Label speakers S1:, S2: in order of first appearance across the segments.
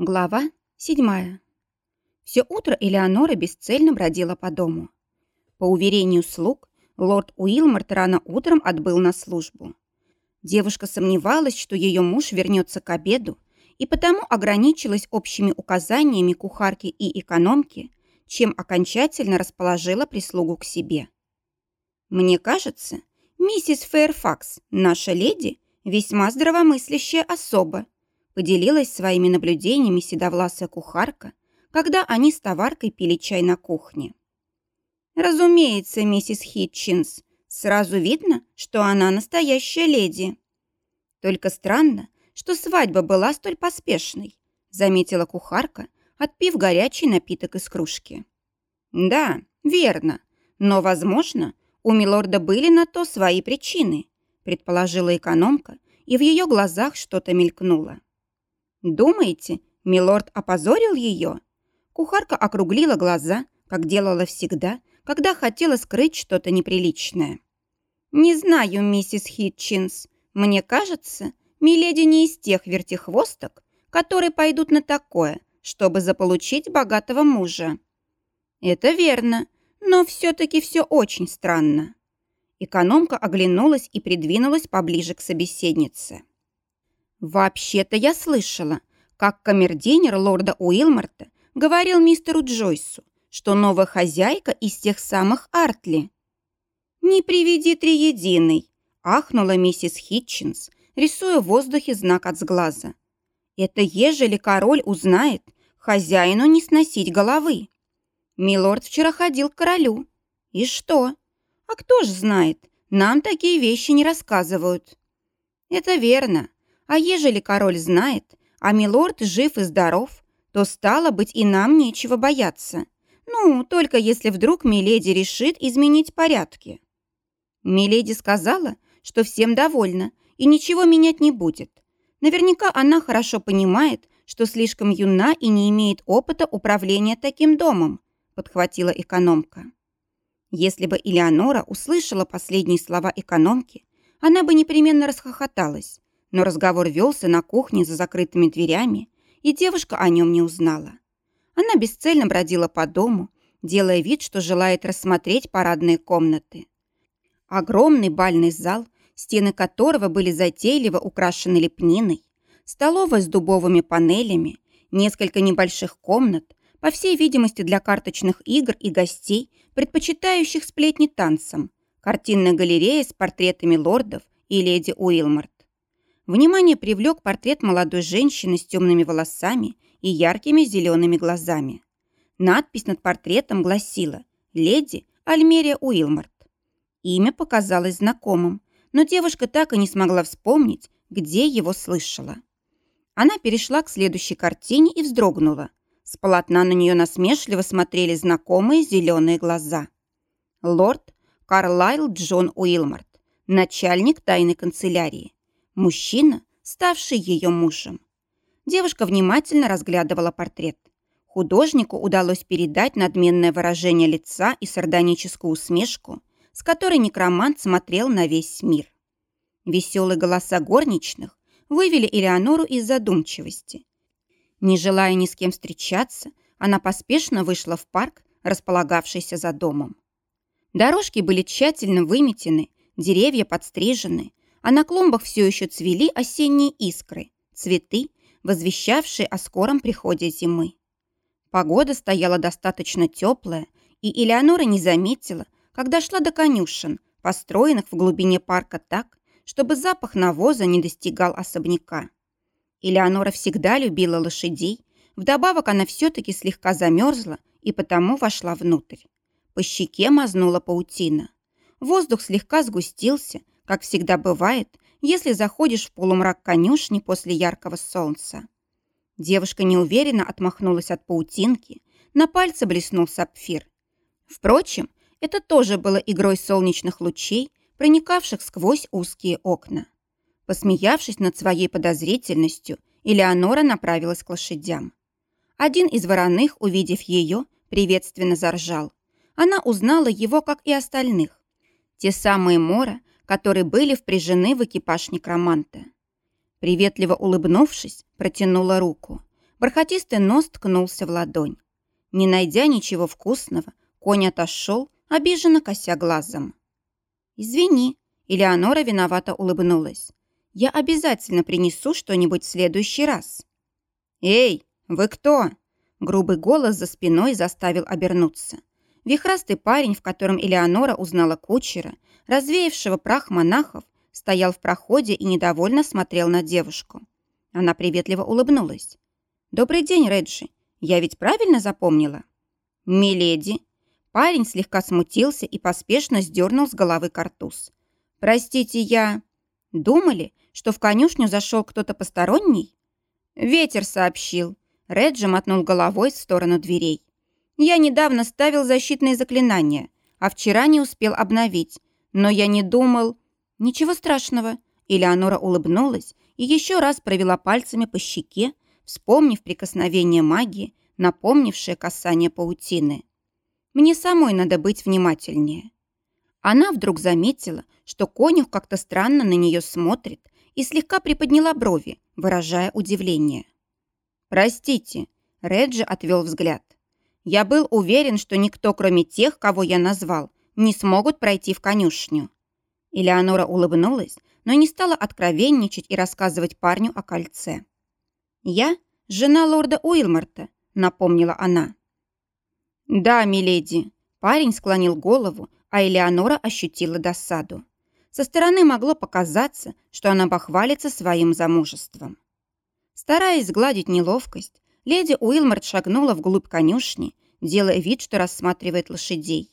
S1: Глава седьмая. Все утро Элеонора бесцельно бродила по дому. По уверению слуг, лорд Уилморт рано утром отбыл на службу. Девушка сомневалась, что ее муж вернется к обеду, и потому ограничилась общими указаниями кухарки и экономки, чем окончательно расположила прислугу к себе. «Мне кажется, миссис Фэйрфакс, наша леди, весьма здравомыслящая особа», поделилась своими наблюдениями седовласая кухарка, когда они с товаркой пили чай на кухне. «Разумеется, миссис Хитчинс, сразу видно, что она настоящая леди». «Только странно, что свадьба была столь поспешной», заметила кухарка, отпив горячий напиток из кружки. «Да, верно, но, возможно, у милорда были на то свои причины», предположила экономка, и в ее глазах что-то мелькнуло. «Думаете, милорд опозорил ее?» Кухарка округлила глаза, как делала всегда, когда хотела скрыть что-то неприличное. «Не знаю, миссис Хитчинс. Мне кажется, миледи не из тех вертихвосток, которые пойдут на такое, чтобы заполучить богатого мужа». «Это верно, но все-таки все очень странно». Экономка оглянулась и придвинулась поближе к собеседнице. «Вообще-то я слышала, как камердинер лорда Уилморта говорил мистеру Джойсу, что новая хозяйка из тех самых Артли». «Не приведи триединый», — ахнула миссис Хитчинс, рисуя в воздухе знак от сглаза. «Это ежели король узнает, хозяину не сносить головы. Милорд вчера ходил к королю. И что? А кто ж знает, нам такие вещи не рассказывают». «Это верно. А ежели король знает, а милорд жив и здоров, то стало быть и нам нечего бояться. Ну, только если вдруг Миледи решит изменить порядки. Миледи сказала, что всем довольна и ничего менять не будет. Наверняка она хорошо понимает, что слишком юна и не имеет опыта управления таким домом, подхватила экономка. Если бы Элеонора услышала последние слова экономки, она бы непременно расхохоталась, но разговор велся на кухне за закрытыми дверями, и девушка о нем не узнала. Она бесцельно бродила по дому, делая вид, что желает рассмотреть парадные комнаты. Огромный бальный зал, стены которого были затейливо украшены лепниной, столовая с дубовыми панелями, несколько небольших комнат, по всей видимости для карточных игр и гостей, предпочитающих сплетни танцам, картинная галерея с портретами лордов и леди Уилморт. Внимание привлек портрет молодой женщины с темными волосами и яркими зелеными глазами. Надпись над портретом гласила «Леди Альмерия Уилмарт». Имя показалось знакомым, но девушка так и не смогла вспомнить, где его слышала. Она перешла к следующей картине и вздрогнула. С полотна на нее насмешливо смотрели знакомые зеленые глаза. Лорд Карлайл Джон Уилмарт, начальник тайной канцелярии. Мужчина, ставший ее мужем. Девушка внимательно разглядывала портрет. Художнику удалось передать надменное выражение лица и сардоническую усмешку, с которой некромант смотрел на весь мир. Веселые голоса горничных вывели Элеонору из задумчивости. Не желая ни с кем встречаться, она поспешно вышла в парк, располагавшийся за домом. Дорожки были тщательно выметены, деревья подстрижены, а на клумбах все еще цвели осенние искры, цветы, возвещавшие о скором приходе зимы. Погода стояла достаточно теплая, и Элеонора не заметила, когда шла до конюшен, построенных в глубине парка так, чтобы запах навоза не достигал особняка. Элеонора всегда любила лошадей, вдобавок она все-таки слегка замерзла и потому вошла внутрь. По щеке мазнула паутина. Воздух слегка сгустился, как всегда бывает, если заходишь в полумрак конюшни после яркого солнца. Девушка неуверенно отмахнулась от паутинки, на пальце блеснул сапфир. Впрочем, это тоже было игрой солнечных лучей, проникавших сквозь узкие окна. Посмеявшись над своей подозрительностью, Элеонора направилась к лошадям. Один из вороных, увидев ее, приветственно заржал. Она узнала его, как и остальных. Те самые Мора, которые были впряжены в экипаж некроманта. Приветливо улыбнувшись, протянула руку. Бархатистый нос ткнулся в ладонь. Не найдя ничего вкусного, конь отошел, обиженно кося глазом. «Извини», — Элеонора виновато улыбнулась. «Я обязательно принесу что-нибудь в следующий раз». «Эй, вы кто?» Грубый голос за спиной заставил обернуться. Вихрастый парень, в котором Элеонора узнала кучера, развеявшего прах монахов, стоял в проходе и недовольно смотрел на девушку. Она приветливо улыбнулась. «Добрый день, Реджи. Я ведь правильно запомнила?» «Миледи». Парень слегка смутился и поспешно сдернул с головы картуз. «Простите, я...» «Думали, что в конюшню зашел кто-то посторонний?» «Ветер сообщил». Реджи мотнул головой в сторону дверей. «Я недавно ставил защитные заклинания, а вчера не успел обновить. Но я не думал...» «Ничего страшного». Элеонора улыбнулась и еще раз провела пальцами по щеке, вспомнив прикосновение магии, напомнившее касание паутины. «Мне самой надо быть внимательнее». Она вдруг заметила, что конюх как-то странно на нее смотрит и слегка приподняла брови, выражая удивление. «Простите», — Реджи отвел взгляд. «Я был уверен, что никто, кроме тех, кого я назвал, не смогут пройти в конюшню. Элеонора улыбнулась, но не стала откровенничать и рассказывать парню о кольце. «Я – жена лорда Уилмарта», – напомнила она. «Да, миледи». Парень склонил голову, а Элеонора ощутила досаду. Со стороны могло показаться, что она похвалится своим замужеством. Стараясь сгладить неловкость, леди Уилмарт шагнула вглубь конюшни, делая вид, что рассматривает лошадей.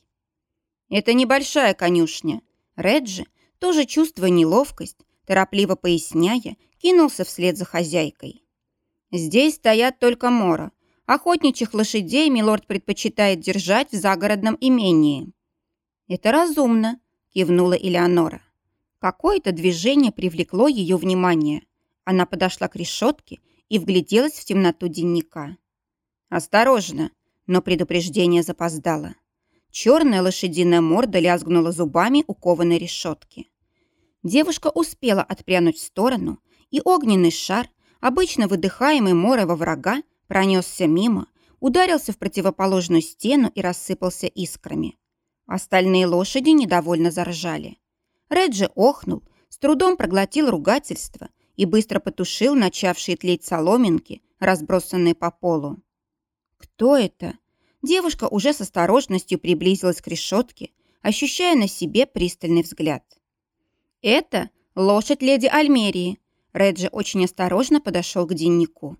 S1: «Это небольшая конюшня», Реджи, тоже чувствуя неловкость, торопливо поясняя, кинулся вслед за хозяйкой. «Здесь стоят только мора. Охотничьих лошадей милорд предпочитает держать в загородном имении». «Это разумно», — кивнула Элеонора. Какое-то движение привлекло ее внимание. Она подошла к решетке и вгляделась в темноту денника. «Осторожно!» Но предупреждение запоздало. Черная лошадиная морда лязгнула зубами у кованой решетки. Девушка успела отпрянуть в сторону, и огненный шар, обычно выдыхаемый во врага, пронесся мимо, ударился в противоположную стену и рассыпался искрами. Остальные лошади недовольно заржали. Реджи охнул, с трудом проглотил ругательство и быстро потушил начавшие тлеть соломинки, разбросанные по полу. «Кто это?» Девушка уже с осторожностью приблизилась к решетке, ощущая на себе пристальный взгляд. «Это лошадь леди Альмерии», Реджи очень осторожно подошел к деннику.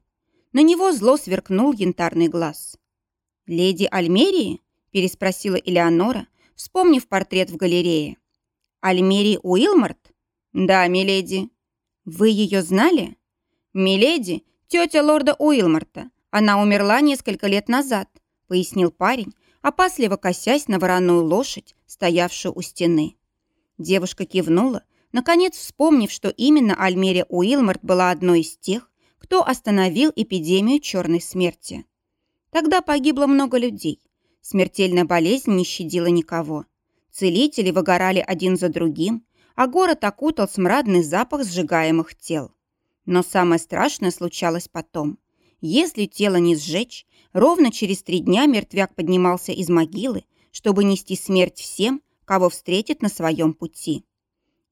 S1: На него зло сверкнул янтарный глаз. «Леди Альмерии?» – переспросила Элеонора, вспомнив портрет в галерее. «Альмерии Уилмарт?» «Да, миледи». «Вы ее знали?» «Миледи – тетя лорда Уилмарта. Она умерла несколько лет назад пояснил парень, опасливо косясь на вороную лошадь, стоявшую у стены. Девушка кивнула, наконец вспомнив, что именно Альмерия Уилмарт была одной из тех, кто остановил эпидемию черной смерти. Тогда погибло много людей. Смертельная болезнь не щадила никого. Целители выгорали один за другим, а город окутал смрадный запах сжигаемых тел. Но самое страшное случалось потом. Если тело не сжечь, ровно через три дня мертвяк поднимался из могилы, чтобы нести смерть всем, кого встретит на своем пути.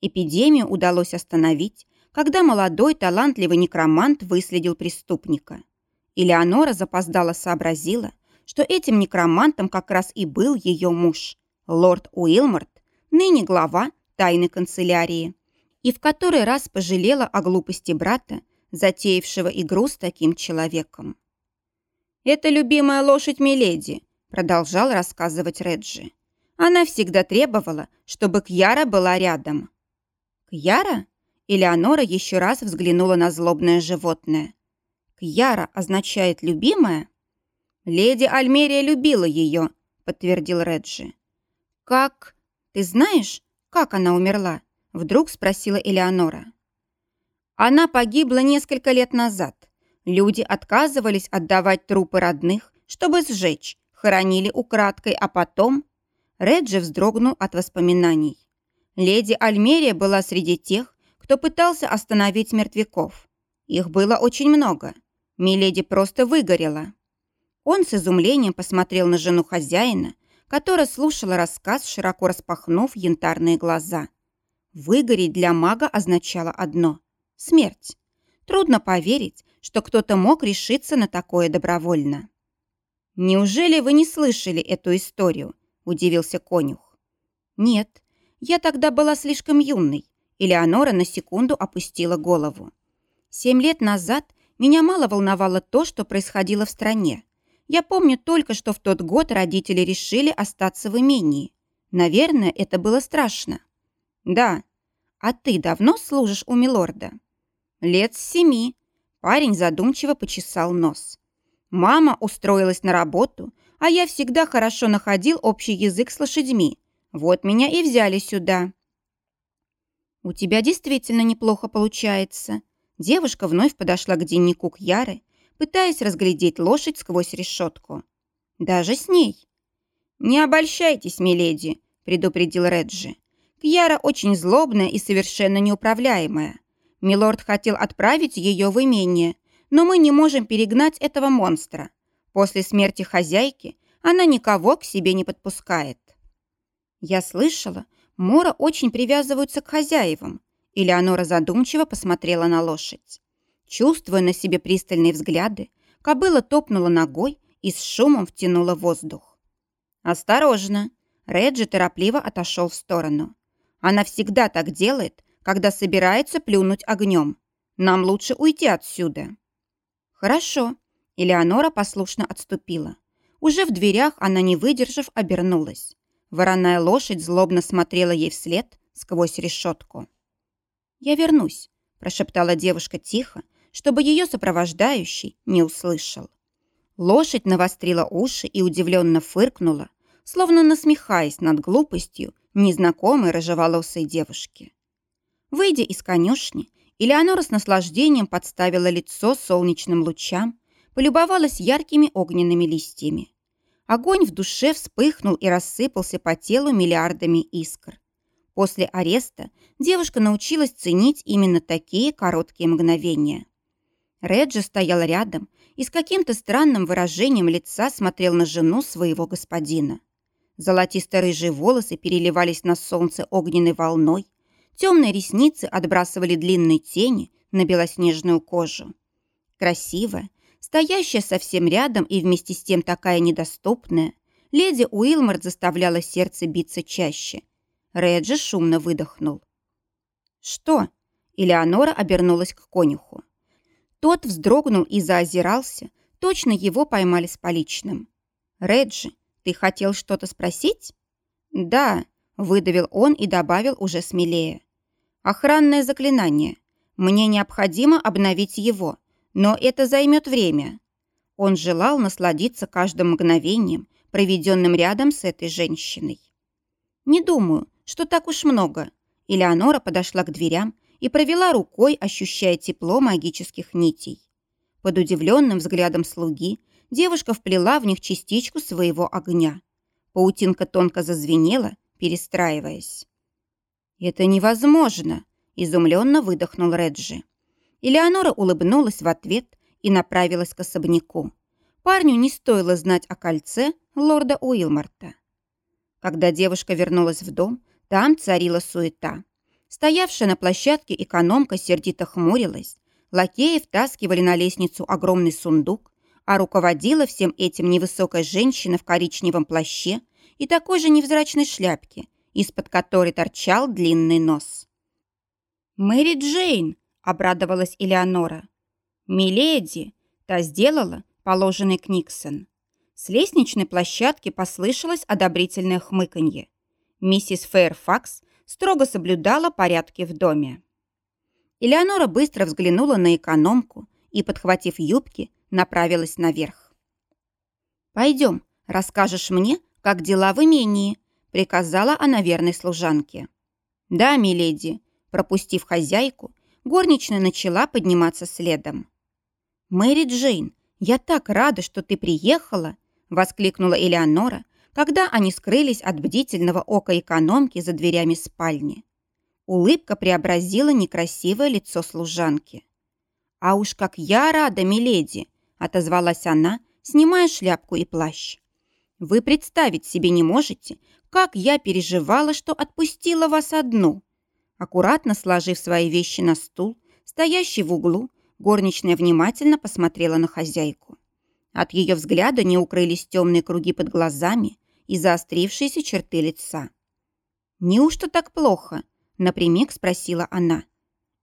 S1: Эпидемию удалось остановить, когда молодой талантливый некромант выследил преступника. Элеонора запоздала сообразила, что этим некромантом как раз и был ее муж, лорд Уилморт, ныне глава тайной канцелярии, и в который раз пожалела о глупости брата, затеявшего игру с таким человеком. «Это любимая лошадь Миледи», — продолжал рассказывать Реджи. «Она всегда требовала, чтобы Кьяра была рядом». «Кьяра?» Элеонора еще раз взглянула на злобное животное. «Кьяра означает «любимая»?» «Леди Альмерия любила ее», — подтвердил Реджи. «Как? Ты знаешь, как она умерла?» — вдруг спросила Элеонора. Она погибла несколько лет назад. Люди отказывались отдавать трупы родных, чтобы сжечь, хоронили украдкой, а потом... Реджи вздрогнул от воспоминаний. Леди Альмерия была среди тех, кто пытался остановить мертвяков. Их было очень много. Миледи просто выгорела. Он с изумлением посмотрел на жену хозяина, которая слушала рассказ, широко распахнув янтарные глаза. Выгореть для мага означало одно – смерть. Трудно поверить, что кто-то мог решиться на такое добровольно. «Неужели вы не слышали эту историю?» – удивился конюх. «Нет, я тогда была слишком юной», – Элеонора на секунду опустила голову. «Семь лет назад меня мало волновало то, что происходило в стране. Я помню только, что в тот год родители решили остаться в имении. Наверное, это было страшно». «Да. А ты давно служишь у милорда?» «Лет с семи». Парень задумчиво почесал нос. Мама устроилась на работу, а я всегда хорошо находил общий язык с лошадьми. Вот меня и взяли сюда. У тебя действительно неплохо получается. Девушка вновь подошла к дневнику Кьяры, пытаясь разглядеть лошадь сквозь решетку. Даже с ней. «Не обольщайтесь, миледи», — предупредил Реджи. «Кьяра очень злобная и совершенно неуправляемая. Милорд хотел отправить ее в имение, но мы не можем перегнать этого монстра. После смерти хозяйки она никого к себе не подпускает. Я слышала, Мора очень привязываются к хозяевам. Элеонора задумчиво посмотрела на лошадь. Чувствуя на себе пристальные взгляды, кобыла топнула ногой и с шумом втянула воздух. «Осторожно!» Реджи торопливо отошел в сторону. «Она всегда так делает, когда собирается плюнуть огнем. Нам лучше уйти отсюда». «Хорошо». Элеонора послушно отступила. Уже в дверях она, не выдержав, обернулась. Вороная лошадь злобно смотрела ей вслед сквозь решетку. «Я вернусь», – прошептала девушка тихо, чтобы ее сопровождающий не услышал. Лошадь навострила уши и удивленно фыркнула, словно насмехаясь над глупостью незнакомой рыжеволосой девушки. Выйдя из конюшни, Элеонора с наслаждением подставила лицо солнечным лучам, полюбовалась яркими огненными листьями. Огонь в душе вспыхнул и рассыпался по телу миллиардами искр. После ареста девушка научилась ценить именно такие короткие мгновения. Реджи стоял рядом и с каким-то странным выражением лица смотрел на жену своего господина. Золотисто-рыжие волосы переливались на солнце огненной волной, Темные ресницы отбрасывали длинные тени на белоснежную кожу. Красивая, стоящая совсем рядом и вместе с тем такая недоступная, леди Уилморд заставляла сердце биться чаще. Реджи шумно выдохнул. «Что?» Элеонора обернулась к конюху. Тот вздрогнул и заозирался, точно его поймали с поличным. «Реджи, ты хотел что-то спросить?» «Да», — выдавил он и добавил уже смелее. Охранное заклинание. Мне необходимо обновить его, но это займет время. Он желал насладиться каждым мгновением, проведенным рядом с этой женщиной. Не думаю, что так уж много. Элеонора подошла к дверям и провела рукой, ощущая тепло магических нитей. Под удивленным взглядом слуги девушка вплела в них частичку своего огня. Паутинка тонко зазвенела, перестраиваясь. «Это невозможно!» – изумленно выдохнул Реджи. Элеонора улыбнулась в ответ и направилась к особняку. Парню не стоило знать о кольце лорда Уилмарта. Когда девушка вернулась в дом, там царила суета. Стоявшая на площадке экономка сердито хмурилась. Лакеи втаскивали на лестницу огромный сундук, а руководила всем этим невысокая женщина в коричневом плаще и такой же невзрачной шляпке, из-под которой торчал длинный нос. «Мэри Джейн!» – обрадовалась Элеонора. «Миледи!» – та сделала положенный Книксон. С лестничной площадки послышалось одобрительное хмыканье. Миссис Фэйрфакс строго соблюдала порядки в доме. Элеонора быстро взглянула на экономку и, подхватив юбки, направилась наверх. «Пойдем, расскажешь мне, как дела в имении», приказала она верной служанке. «Да, миледи», пропустив хозяйку, горничная начала подниматься следом. «Мэри Джейн, я так рада, что ты приехала!» воскликнула Элеонора, когда они скрылись от бдительного ока экономки за дверями спальни. Улыбка преобразила некрасивое лицо служанки. «А уж как я рада, миледи!» — отозвалась она, снимая шляпку и плащ. «Вы представить себе не можете, как я переживала, что отпустила вас одну!» Аккуратно сложив свои вещи на стул, стоящий в углу, горничная внимательно посмотрела на хозяйку. От ее взгляда не укрылись темные круги под глазами и заострившиеся черты лица. «Неужто так плохо?» — напрямик спросила она.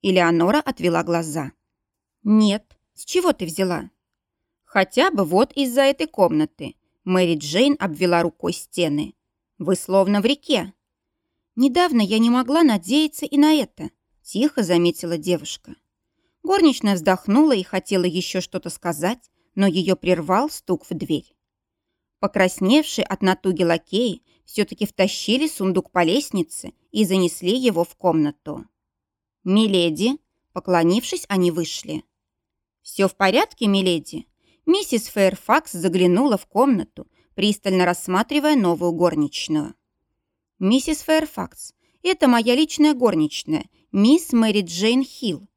S1: Элеонора отвела глаза. «Нет. С чего ты взяла?» «Хотя бы вот из-за этой комнаты». Мэри Джейн обвела рукой стены. «Вы словно в реке». «Недавно я не могла надеяться и на это», — тихо заметила девушка. Горничная вздохнула и хотела еще что-то сказать, но ее прервал стук в дверь. Покрасневшие от натуги лакеи все-таки втащили сундук по лестнице и занесли его в комнату. «Миледи», поклонившись, они вышли. «Все в порядке, миледи?» Миссис Фэйрфакс заглянула в комнату, пристально рассматривая новую горничную. «Миссис Фэйрфакс, это моя личная горничная, мисс Мэри Джейн Хилл».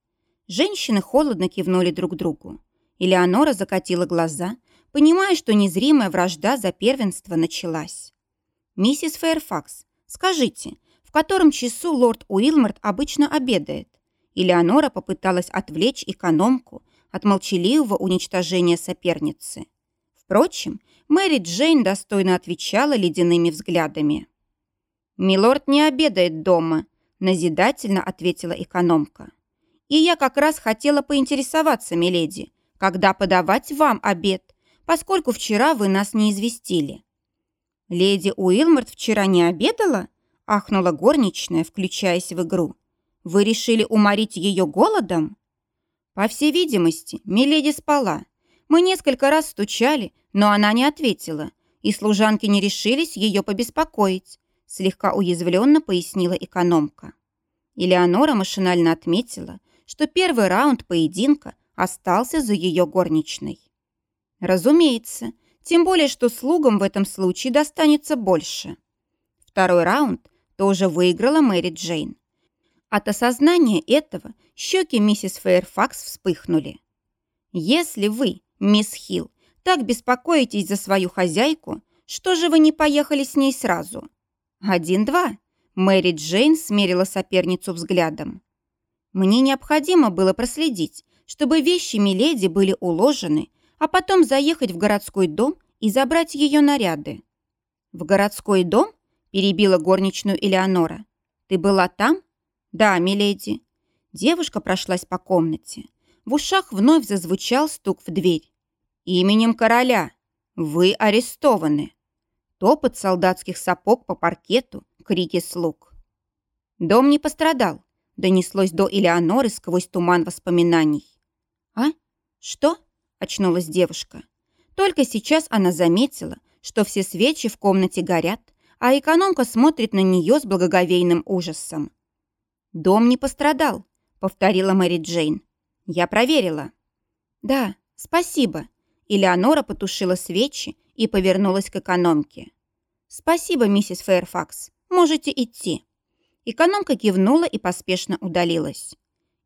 S1: Женщины холодно кивнули друг другу. Элеонора закатила глаза, понимая, что незримая вражда за первенство началась. «Миссис Фэйрфакс, скажите, в котором часу лорд Уилморт обычно обедает?» Элеонора попыталась отвлечь экономку, от молчаливого уничтожения соперницы. Впрочем, Мэри Джейн достойно отвечала ледяными взглядами. «Милорд не обедает дома», – назидательно ответила экономка. «И я как раз хотела поинтересоваться, миледи, когда подавать вам обед, поскольку вчера вы нас не известили». «Леди Уилморт вчера не обедала?» – ахнула горничная, включаясь в игру. «Вы решили уморить ее голодом?» По всей видимости, Миледи спала. Мы несколько раз стучали, но она не ответила, и служанки не решились ее побеспокоить, слегка уязвленно пояснила экономка. Элеонора машинально отметила, что первый раунд поединка остался за ее горничной. Разумеется, тем более, что слугам в этом случае достанется больше. Второй раунд тоже выиграла Мэри Джейн. От осознания этого щеки миссис Фэйрфакс вспыхнули. «Если вы, мисс Хилл, так беспокоитесь за свою хозяйку, что же вы не поехали с ней сразу?» «Один-два», — Мэри Джейн смерила соперницу взглядом. «Мне необходимо было проследить, чтобы вещи Миледи были уложены, а потом заехать в городской дом и забрать ее наряды». «В городской дом?» – перебила горничную Элеонора. «Ты была там?» «Да, миледи». Девушка прошлась по комнате. В ушах вновь зазвучал стук в дверь. «Именем короля! Вы арестованы!» Топот солдатских сапог по паркету, крики слуг. «Дом не пострадал», — донеслось до Элеоноры сквозь туман воспоминаний. «А? Что?» — очнулась девушка. Только сейчас она заметила, что все свечи в комнате горят, а экономка смотрит на нее с благоговейным ужасом. «Дом не пострадал», — повторила Мэри Джейн. «Я проверила». «Да, спасибо». Элеонора потушила свечи и повернулась к экономке. «Спасибо, миссис Фэйрфакс. Можете идти». Экономка кивнула и поспешно удалилась.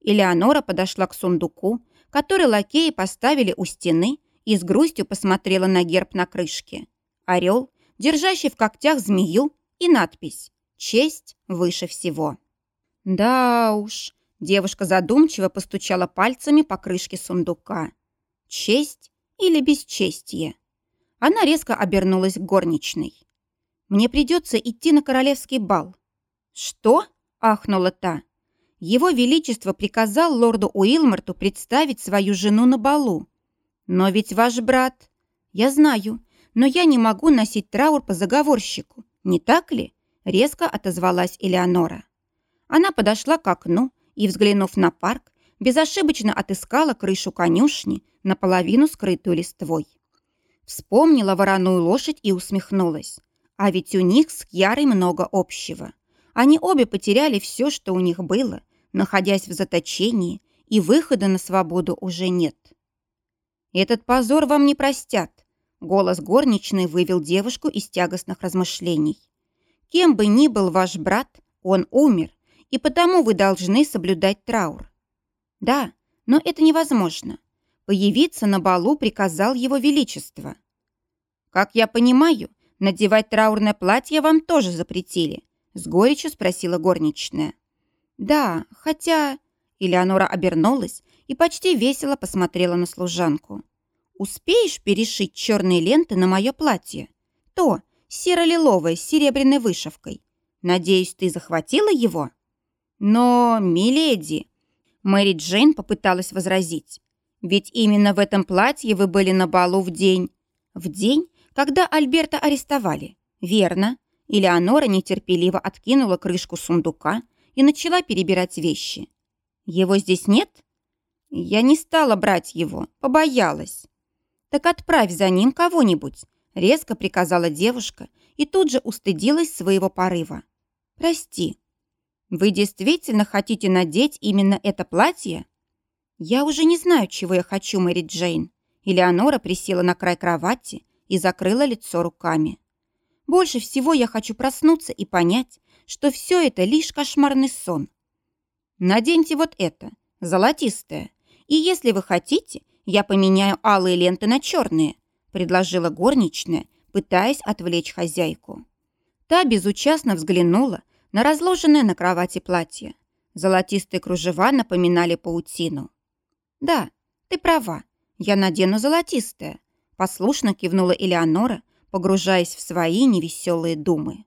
S1: Элеонора подошла к сундуку, который лакеи поставили у стены, и с грустью посмотрела на герб на крышке. Орел, держащий в когтях змею, и надпись «Честь выше всего». «Да уж», – девушка задумчиво постучала пальцами по крышке сундука. «Честь или бесчестье?» Она резко обернулась к горничной. «Мне придется идти на королевский бал». «Что?» – ахнула та. «Его Величество приказал лорду Уилморту представить свою жену на балу. Но ведь ваш брат...» «Я знаю, но я не могу носить траур по заговорщику, не так ли?» Резко отозвалась Элеонора. Она подошла к окну и, взглянув на парк, безошибочно отыскала крышу конюшни, наполовину скрытую листвой. Вспомнила вороную лошадь и усмехнулась. А ведь у них с Кьярой много общего. Они обе потеряли все, что у них было, находясь в заточении, и выхода на свободу уже нет. «Этот позор вам не простят», — голос горничной вывел девушку из тягостных размышлений. «Кем бы ни был ваш брат, он умер, и потому вы должны соблюдать траур. Да, Но это невозможно. Появиться на балу приказал его величество. Как я понимаю, надевать траурное платье вам тоже запретили, с горечью спросила горничная. Да, хотя... Элеонора обернулась и почти весело посмотрела на служанку. «Успеешь перешить черные ленты на мое платье? То, серо-лиловое с серебряной вышивкой. Надеюсь, ты захватила его?» «Но, миледи...» Мэри Джейн попыталась возразить. «Ведь именно в этом платье вы были на балу в день...» «В день, когда Альберта арестовали?» «Верно». Элеонора нетерпеливо откинула крышку сундука и начала перебирать вещи. «Его здесь нет?» «Я не стала брать его, побоялась». «Так отправь за ним кого-нибудь», — резко приказала девушка и тут же устыдилась своего порыва. «Прости, вы действительно хотите надеть именно это платье?» «Я уже не знаю, чего я хочу, Мэри Джейн». Элеонора присела на край кровати и закрыла лицо руками. «Больше всего я хочу проснуться и понять, что все это лишь кошмарный сон. Наденьте вот это, золотистое, и если вы хотите, я поменяю алые ленты на черные», предложила горничная, пытаясь отвлечь хозяйку. Та безучастно взглянула на разложенное на кровати платье. Золотистые кружева напоминали паутину. «Да, ты права, я надену золотистое», послушно кивнула Элеонора, погружаясь в свои невеселые думы.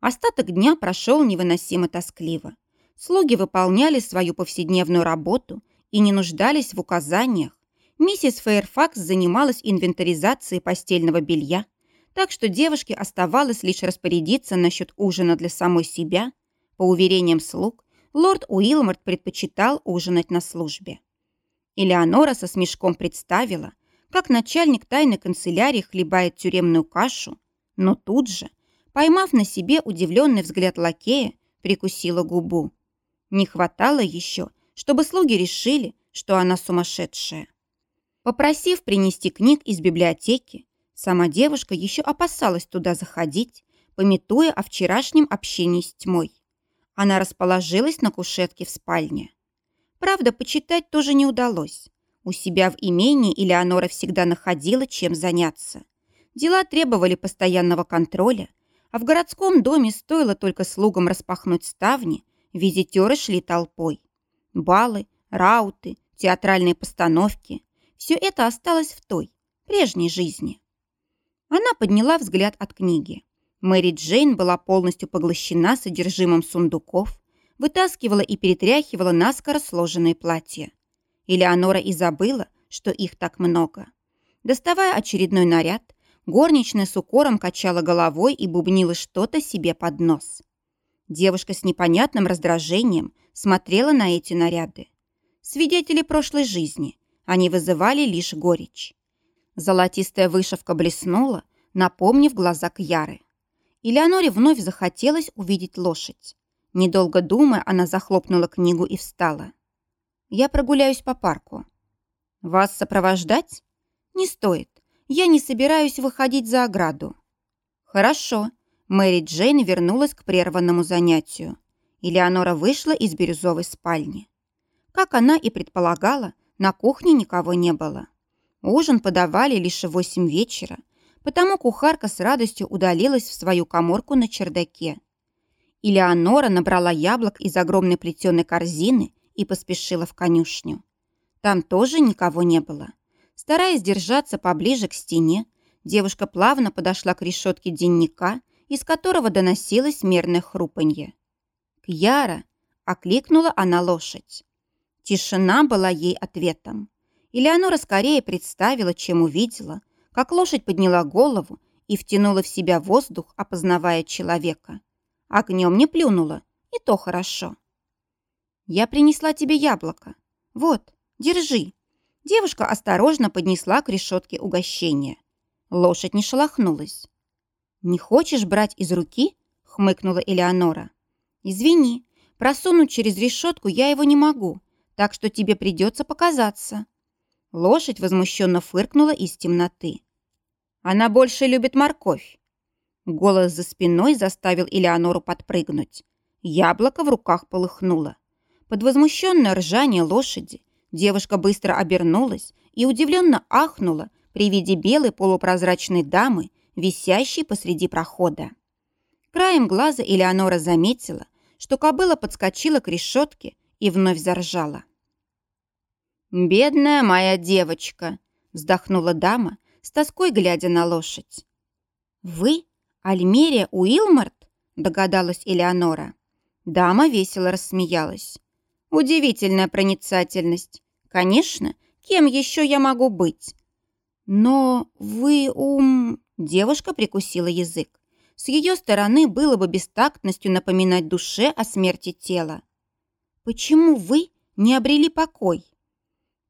S1: Остаток дня прошел невыносимо тоскливо. Слуги выполняли свою повседневную работу и не нуждались в указаниях. Миссис Фейерфакс занималась инвентаризацией постельного белья, так что девушке оставалось лишь распорядиться насчет ужина для самой себя. По уверениям слуг, лорд Уилморт предпочитал ужинать на службе. Элеонора со смешком представила, как начальник тайной канцелярии хлебает тюремную кашу, но тут же, поймав на себе удивленный взгляд лакея, прикусила губу. Не хватало еще, чтобы слуги решили, что она сумасшедшая. Попросив принести книг из библиотеки, Сама девушка еще опасалась туда заходить, пометуя о вчерашнем общении с тьмой. Она расположилась на кушетке в спальне. Правда, почитать тоже не удалось. У себя в имении Элеонора всегда находила, чем заняться. Дела требовали постоянного контроля, а в городском доме стоило только слугам распахнуть ставни, визитеры шли толпой. Балы, рауты, театральные постановки – все это осталось в той, прежней жизни. Она подняла взгляд от книги. Мэри Джейн была полностью поглощена содержимым сундуков, вытаскивала и перетряхивала наскоро сложенные платья. Элеонора и забыла, что их так много. Доставая очередной наряд, горничная с укором качала головой и бубнила что-то себе под нос. Девушка с непонятным раздражением смотрела на эти наряды. Свидетели прошлой жизни, они вызывали лишь горечь. Золотистая вышивка блеснула, напомнив глаза Кьяры. Элеоноре вновь захотелось увидеть лошадь. Недолго думая, она захлопнула книгу и встала. «Я прогуляюсь по парку». «Вас сопровождать?» «Не стоит. Я не собираюсь выходить за ограду». «Хорошо». Мэри Джейн вернулась к прерванному занятию. Элеонора вышла из бирюзовой спальни. Как она и предполагала, на кухне никого не было. Ужин подавали лишь в восемь вечера, потому кухарка с радостью удалилась в свою коморку на чердаке. Илеонора набрала яблок из огромной плетеной корзины и поспешила в конюшню. Там тоже никого не было. Стараясь держаться поближе к стене, девушка плавно подошла к решетке денника, из которого доносилось мерное хрупанье. «Кьяра!» — окликнула она лошадь. Тишина была ей ответом. Элеонора скорее представила, чем увидела, как лошадь подняла голову и втянула в себя воздух, опознавая человека. Огнем не плюнула, и то хорошо. «Я принесла тебе яблоко. Вот, держи». Девушка осторожно поднесла к решетке угощение. Лошадь не шелохнулась. «Не хочешь брать из руки?» — хмыкнула Элеонора. «Извини, просунуть через решетку я его не могу, так что тебе придется показаться». Лошадь возмущенно фыркнула из темноты. «Она больше любит морковь». Голос за спиной заставил Элеонору подпрыгнуть. Яблоко в руках полыхнуло. Под возмущенное ржание лошади Девушка быстро обернулась и удивленно ахнула при виде белой полупрозрачной дамы, висящей посреди прохода. Краем глаза Элеонора заметила, что кобыла подскочила к решетке и вновь заржала. «Бедная моя девочка!» — вздохнула дама, с тоской глядя на лошадь. «Вы Альмерия Уилмарт?» — догадалась Элеонора. Дама весело рассмеялась. «Удивительная проницательность. Конечно, кем еще я могу быть?» «Но вы ум...» Девушка прикусила язык. С ее стороны было бы бестактностью напоминать душе о смерти тела. «Почему вы не обрели покой?»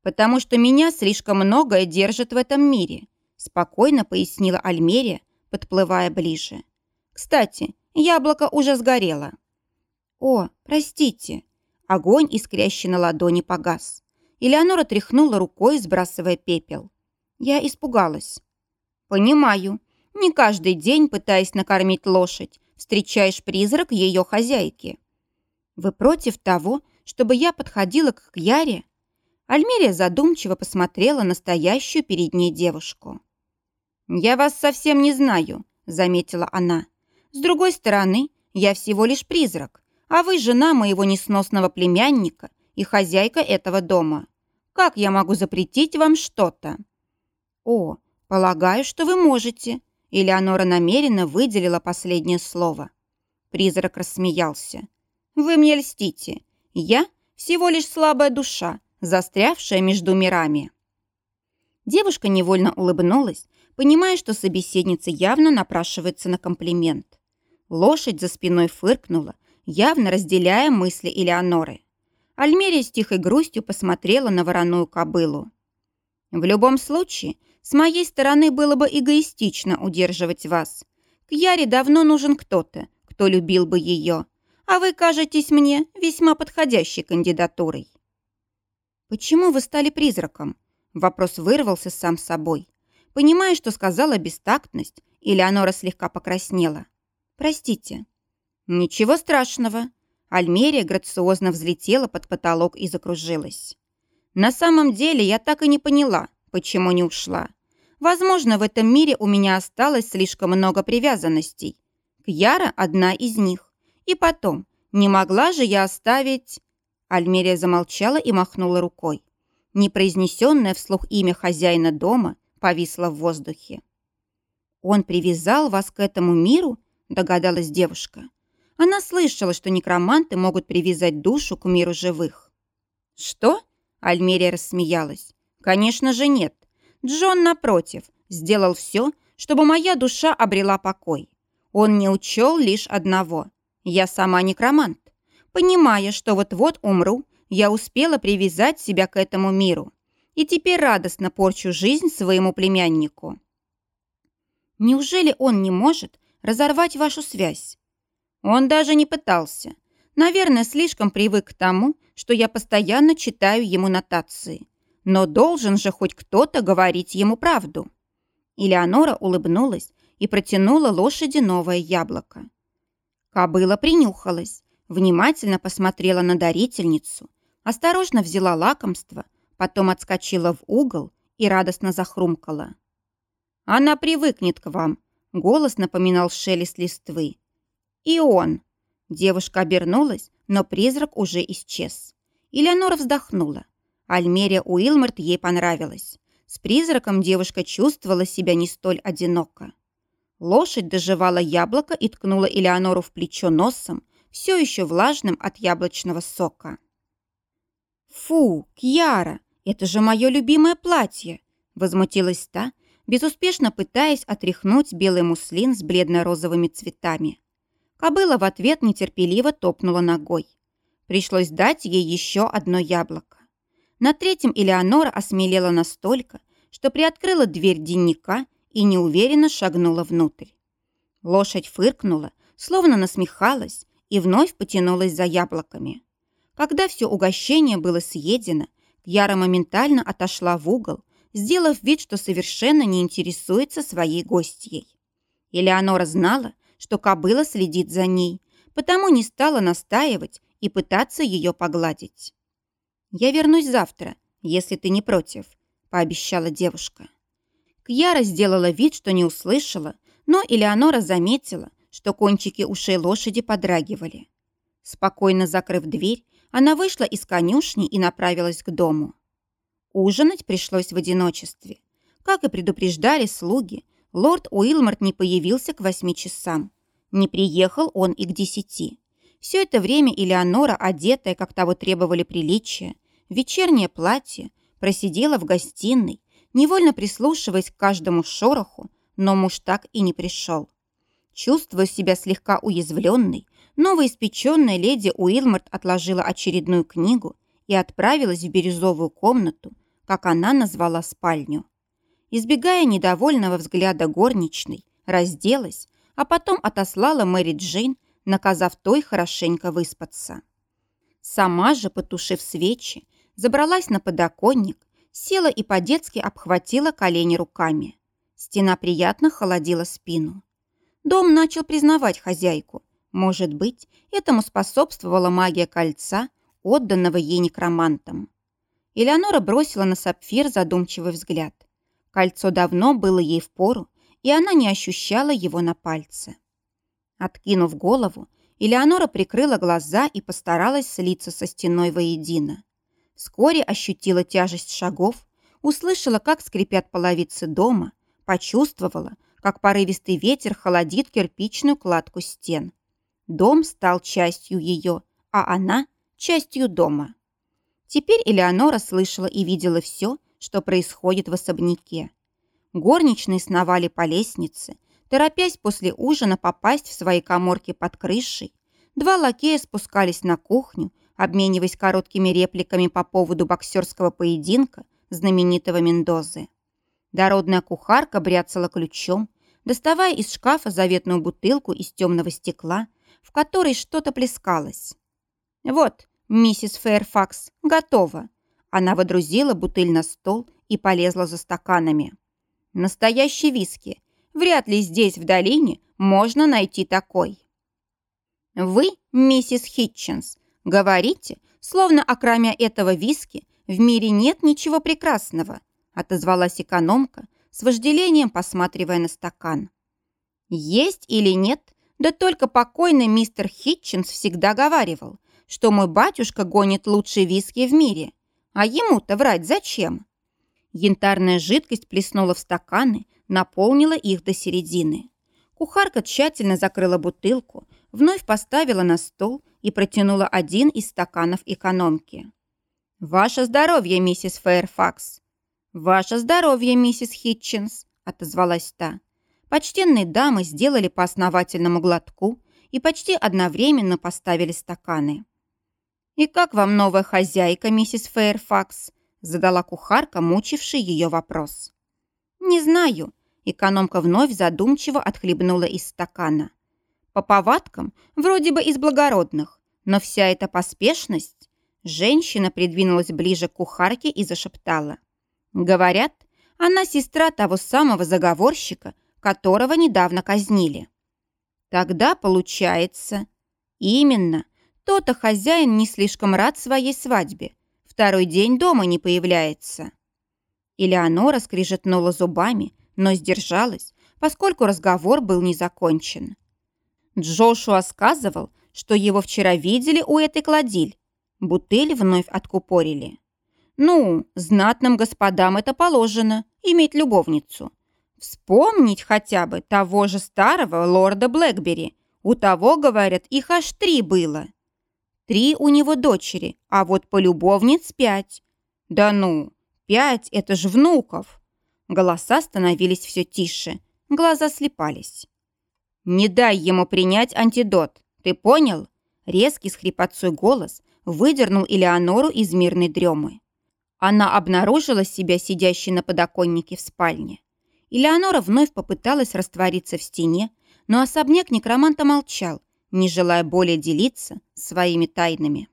S1: «Потому что меня слишком многое держит в этом мире», спокойно пояснила Альмерия, подплывая ближе. «Кстати, яблоко уже сгорело». «О, простите». Огонь, искрящий на ладони, погас. Элеонора тряхнула рукой, сбрасывая пепел. Я испугалась. «Понимаю. Не каждый день, пытаясь накормить лошадь, встречаешь призрак ее хозяйки. Вы против того, чтобы я подходила к Яре?» Альмерия задумчиво посмотрела на стоящую перед ней девушку. «Я вас совсем не знаю», — заметила она. «С другой стороны, я всего лишь призрак, а вы жена моего несносного племянника и хозяйка этого дома. Как я могу запретить вам что-то?» «О, полагаю, что вы можете», — Элеонора намеренно выделила последнее слово. Призрак рассмеялся. «Вы мне льстите. Я всего лишь слабая душа, застрявшая между мирами». Девушка невольно улыбнулась, понимая, что собеседница явно напрашивается на комплимент. Лошадь за спиной фыркнула, явно разделяя мысли Элеоноры. Альмерия с тихой грустью посмотрела на вороную кобылу. «В любом случае, с моей стороны было бы эгоистично удерживать вас. К Яре давно нужен кто-то, кто любил бы ее, а вы кажетесь мне весьма подходящей кандидатурой». «Почему вы стали призраком?» Вопрос вырвался сам собой. Понимая, что сказала бестактность, Элеонора слегка покраснела. «Простите». «Ничего страшного». Альмерия грациозно взлетела под потолок и закружилась. «На самом деле я так и не поняла, почему не ушла. Возможно, в этом мире у меня осталось слишком много привязанностей. Кьяра – одна из них. И потом, не могла же я оставить...» Альмерия замолчала и махнула рукой. Непроизнесенное вслух имя хозяина дома повисло в воздухе. «Он привязал вас к этому миру?» – догадалась девушка. Она слышала, что некроманты могут привязать душу к миру живых. «Что?» – Альмерия рассмеялась. «Конечно же нет. Джон, напротив, сделал все, чтобы моя душа обрела покой. Он не учел лишь одного. Я сама некромант. Понимая, что вот-вот умру, я успела привязать себя к этому миру. И теперь радостно порчу жизнь своему племяннику. Неужели он не может разорвать вашу связь? Он даже не пытался. Наверное, слишком привык к тому, что я постоянно читаю ему нотации. Но должен же хоть кто-то говорить ему правду. Элеонора улыбнулась и протянула лошади новое яблоко. Кобыла принюхалась, внимательно посмотрела на дарительницу, осторожно взяла лакомство, потом отскочила в угол и радостно захрумкала. «Она привыкнет к вам», — голос напоминал шелест листвы. «И он». Девушка обернулась, но призрак уже исчез. Элеонора вздохнула. Альмерия Уилмарт ей понравилась. С призраком девушка чувствовала себя не столь одиноко. Лошадь доживала яблоко и ткнула Элеонору в плечо носом, все еще влажным от яблочного сока. «Фу, Кьяра, это же мое любимое платье!» Возмутилась та, безуспешно пытаясь отряхнуть белый муслин с бледно-розовыми цветами. Кобыла в ответ нетерпеливо топнула ногой. Пришлось дать ей еще одно яблоко. На третьем Элеонора осмелела настолько, что приоткрыла дверь денника и неуверенно шагнула внутрь. Лошадь фыркнула, словно насмехалась, и вновь потянулась за яблоками. Когда все угощение было съедено, Кьяра моментально отошла в угол, сделав вид, что совершенно не интересуется своей гостьей. Элеонора знала, что кобыла следит за ней, потому не стала настаивать и пытаться ее погладить. «Я вернусь завтра», если ты не против», — пообещала девушка. Кьяра сделала вид, что не услышала, но Элеонора заметила, что кончики ушей лошади подрагивали. Спокойно закрыв дверь, она вышла из конюшни и направилась к дому. Ужинать пришлось в одиночестве. Как и предупреждали слуги, лорд Уилмарт не появился к восьми часам. Не приехал он и к десяти. Все это время Элеонора, одетая, как того требовали приличия, вечернее платье, просидела в гостиной, невольно прислушиваясь к каждому шороху, но муж так и не пришел. Чувствуя себя слегка уязвленной, новоиспеченная леди Уилмарт отложила очередную книгу и отправилась в бирюзовую комнату, как она назвала спальню. Избегая недовольного взгляда горничной, разделась, а потом отослала Мэри Джейн, наказав той хорошенько выспаться. Сама же, потушив свечи, забралась на подоконник, села и по-детски обхватила колени руками. Стена приятно холодила спину. Дом начал признавать хозяйку. Может быть, этому способствовала магия кольца, отданного ей некромантом. Элеонора бросила на сапфир задумчивый взгляд. Кольцо давно было ей в пору, и она не ощущала его на пальце. Откинув голову, Элеонора прикрыла глаза и постаралась слиться со стеной воедино. Вскоре ощутила тяжесть шагов, услышала, как скрипят половицы дома, почувствовала, как порывистый ветер холодит кирпичную кладку стен. Дом стал частью ее, а она – частью дома. Теперь Элеонора слышала и видела все, что происходит в особняке. Горничные сновали по лестнице, торопясь после ужина попасть в свои коморки под крышей. Два лакея спускались на кухню, обмениваясь короткими репликами по поводу боксерского поединка знаменитого Мендозы. Дородная кухарка бряцала ключом, доставая из шкафа заветную бутылку из темного стекла, в которой что-то плескалось. «Вот, миссис Фэрфакс, готово!» Она водрузила бутыль на стол и полезла за стаканами. «Настоящий виски. Вряд ли здесь, в долине, можно найти такой». «Вы, миссис Хитченс, говорите, словно окромя этого виски в мире нет ничего прекрасного», отозвалась экономка, с вожделением посматривая на стакан. «Есть или нет, да только покойный мистер Хитченс всегда говаривал, что мой батюшка гонит лучшие виски в мире, а ему-то врать зачем?» Янтарная жидкость плеснула в стаканы, наполнила их до середины. Кухарка тщательно закрыла бутылку, вновь поставила на стол и протянула один из стаканов экономки. «Ваше здоровье, миссис Фэйрфакс!» «Ваше здоровье, миссис Хитчинс!» – отозвалась та. Почтенные дамы сделали по основательному глотку и почти одновременно поставили стаканы. «И как вам новая хозяйка, миссис Фэйрфакс?» – задала кухарка, мучивший ее вопрос. «Не знаю», – экономка вновь задумчиво отхлебнула из стакана. «По повадкам, вроде бы из благородных, но вся эта поспешность...» Женщина придвинулась ближе к кухарке и зашептала – Говорят, она сестра того самого заговорщика, которого недавно казнили. Тогда получается... Именно. То-то хозяин не слишком рад своей свадьбе. Второй день дома не появляется. Элеонора скрижетнула зубами, но сдержалась, поскольку разговор был не закончен. Джошуа сказывал, что его вчера видели у этой кладиль. Бутыль вновь откупорили. Ну, знатным господам это положено, иметь любовницу. Вспомнить хотя бы того же старого лорда Блэкбери. У того, говорят, их аж три было. Три у него дочери, а вот полюбовниц пять. Да ну, пять – это ж внуков. Голоса становились все тише, глаза слепались. «Не дай ему принять антидот, ты понял?» Резкий с хрипотцой голос выдернул Элеонору из мирной дремы. Она обнаружила себя сидящей на подоконнике в спальне. Элеонора вновь попыталась раствориться в стене, но особняк некроманта молчал, не желая более делиться своими тайнами.